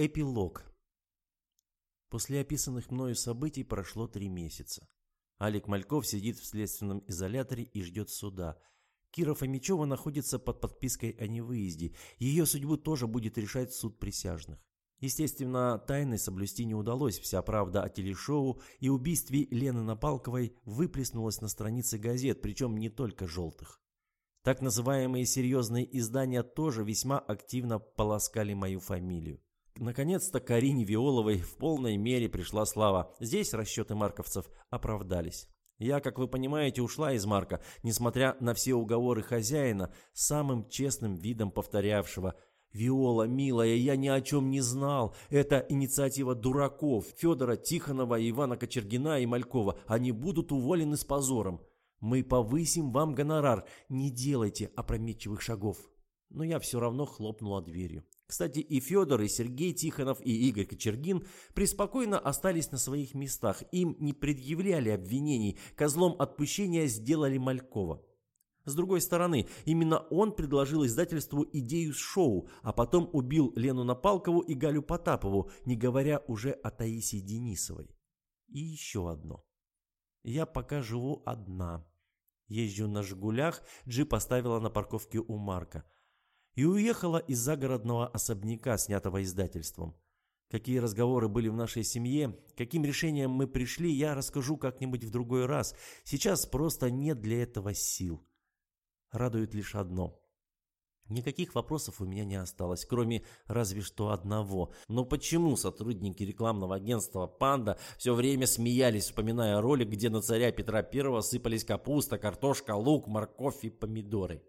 Эпилог. После описанных мною событий прошло три месяца. Алик Мальков сидит в следственном изоляторе и ждет суда. Кира Фомичева находится под подпиской о невыезде. Ее судьбу тоже будет решать суд присяжных. Естественно, тайны соблюсти не удалось. Вся правда о телешоу и убийстве Лены Напалковой выплеснулась на странице газет, причем не только желтых. Так называемые серьезные издания тоже весьма активно полоскали мою фамилию. Наконец-то Карине Виоловой в полной мере пришла слава. Здесь расчеты марковцев оправдались. Я, как вы понимаете, ушла из Марка, несмотря на все уговоры хозяина, самым честным видом повторявшего «Виола, милая, я ни о чем не знал. Это инициатива дураков Федора Тихонова, Ивана Кочергина и Малькова. Они будут уволены с позором. Мы повысим вам гонорар. Не делайте опрометчивых шагов». Но я все равно хлопнула дверью. Кстати, и Федор, и Сергей Тихонов, и Игорь Кочергин преспокойно остались на своих местах. Им не предъявляли обвинений, козлом отпущения сделали Малькова. С другой стороны, именно он предложил издательству идею с шоу, а потом убил Лену Напалкову и Галю Потапову, не говоря уже о Таисии Денисовой. И еще одно. Я пока живу одна. Езжу на «Жигулях», джип оставила на парковке у Марка – и уехала из загородного особняка, снятого издательством. Какие разговоры были в нашей семье, каким решением мы пришли, я расскажу как-нибудь в другой раз. Сейчас просто нет для этого сил. Радует лишь одно. Никаких вопросов у меня не осталось, кроме разве что одного. Но почему сотрудники рекламного агентства «Панда» все время смеялись, вспоминая ролик, где на царя Петра I сыпались капуста, картошка, лук, морковь и помидоры?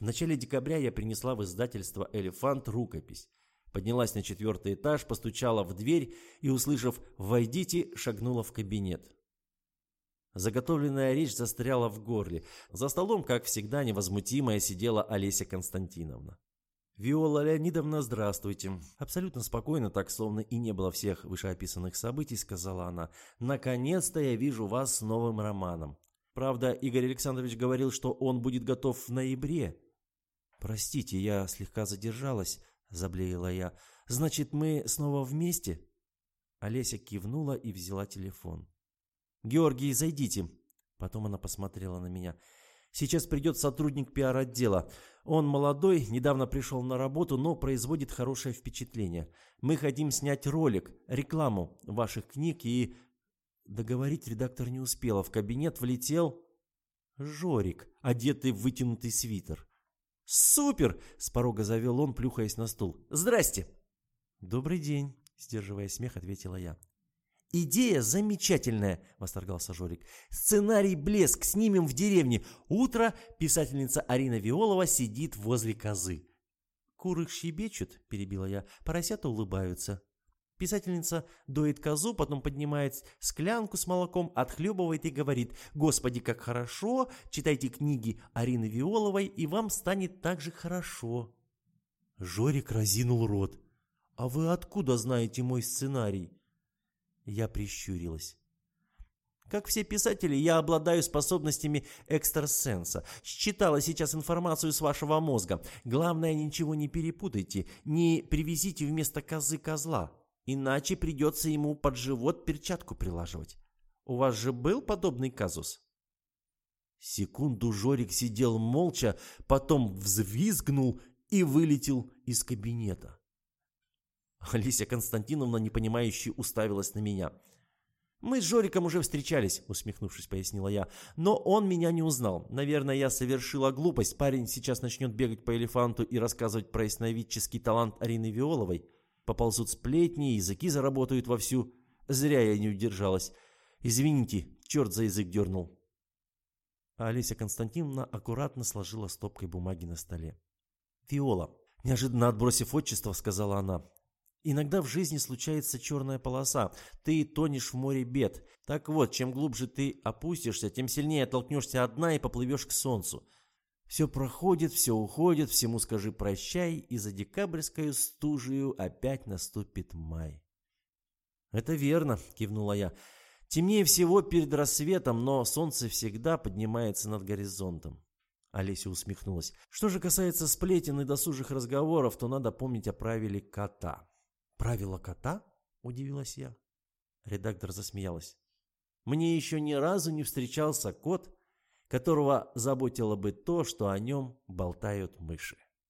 В начале декабря я принесла в издательство «Элефант» рукопись. Поднялась на четвертый этаж, постучала в дверь и, услышав «Войдите», шагнула в кабинет. Заготовленная речь застряла в горле. За столом, как всегда, невозмутимая сидела Олеся Константиновна. «Виола Леонидовна, здравствуйте!» Абсолютно спокойно, так словно и не было всех вышеописанных событий, сказала она. «Наконец-то я вижу вас с новым романом. Правда, Игорь Александрович говорил, что он будет готов в ноябре. «Простите, я слегка задержалась», — заблеяла я. «Значит, мы снова вместе?» Олеся кивнула и взяла телефон. «Георгий, зайдите». Потом она посмотрела на меня. «Сейчас придет сотрудник пиар-отдела. Он молодой, недавно пришел на работу, но производит хорошее впечатление. Мы хотим снять ролик, рекламу ваших книг и...» Договорить редактор не успела. В кабинет влетел Жорик, одетый в вытянутый свитер. «Супер!» – с порога завел он, плюхаясь на стул. «Здрасте!» «Добрый день!» – сдерживая смех, ответила я. «Идея замечательная!» – восторгался Жорик. «Сценарий «Блеск» снимем в деревне. Утро писательница Арина Виолова сидит возле козы». «Куры щебечут», – перебила я, – «поросята улыбаются». Писательница доит козу, потом поднимает склянку с молоком, отхлебывает и говорит «Господи, как хорошо! Читайте книги Арины Виоловой, и вам станет так же хорошо». Жорик разинул рот. «А вы откуда знаете мой сценарий?» Я прищурилась. Как все писатели, я обладаю способностями экстрасенса. Считала сейчас информацию с вашего мозга. Главное, ничего не перепутайте. Не привезите вместо козы козла. Иначе придется ему под живот перчатку прилаживать. У вас же был подобный казус? Секунду Жорик сидел молча, потом взвизгнул и вылетел из кабинета. Алисия Константиновна, непонимающе, уставилась на меня. «Мы с Жориком уже встречались», — усмехнувшись, пояснила я. «Но он меня не узнал. Наверное, я совершила глупость. Парень сейчас начнет бегать по элефанту и рассказывать про ясновидческий талант Арины Виоловой. Поползут сплетни, языки заработают вовсю. Зря я не удержалась. Извините, черт за язык дернул. А Олеся Константиновна аккуратно сложила стопкой бумаги на столе. «Фиола», неожиданно отбросив отчество, сказала она, Иногда в жизни случается черная полоса. Ты тонешь в море бед. Так вот, чем глубже ты опустишься, тем сильнее оттолкнешься от дна и поплывешь к солнцу. Все проходит, все уходит, всему скажи прощай, и за декабрьскую стужию опять наступит май. «Это верно», — кивнула я. «Темнее всего перед рассветом, но солнце всегда поднимается над горизонтом». Олеся усмехнулась. «Что же касается сплетен и досужих разговоров, то надо помнить о правиле кота. «Правила кота?» – удивилась я. Редактор засмеялась. «Мне еще ни разу не встречался кот, которого заботило бы то, что о нем болтают мыши».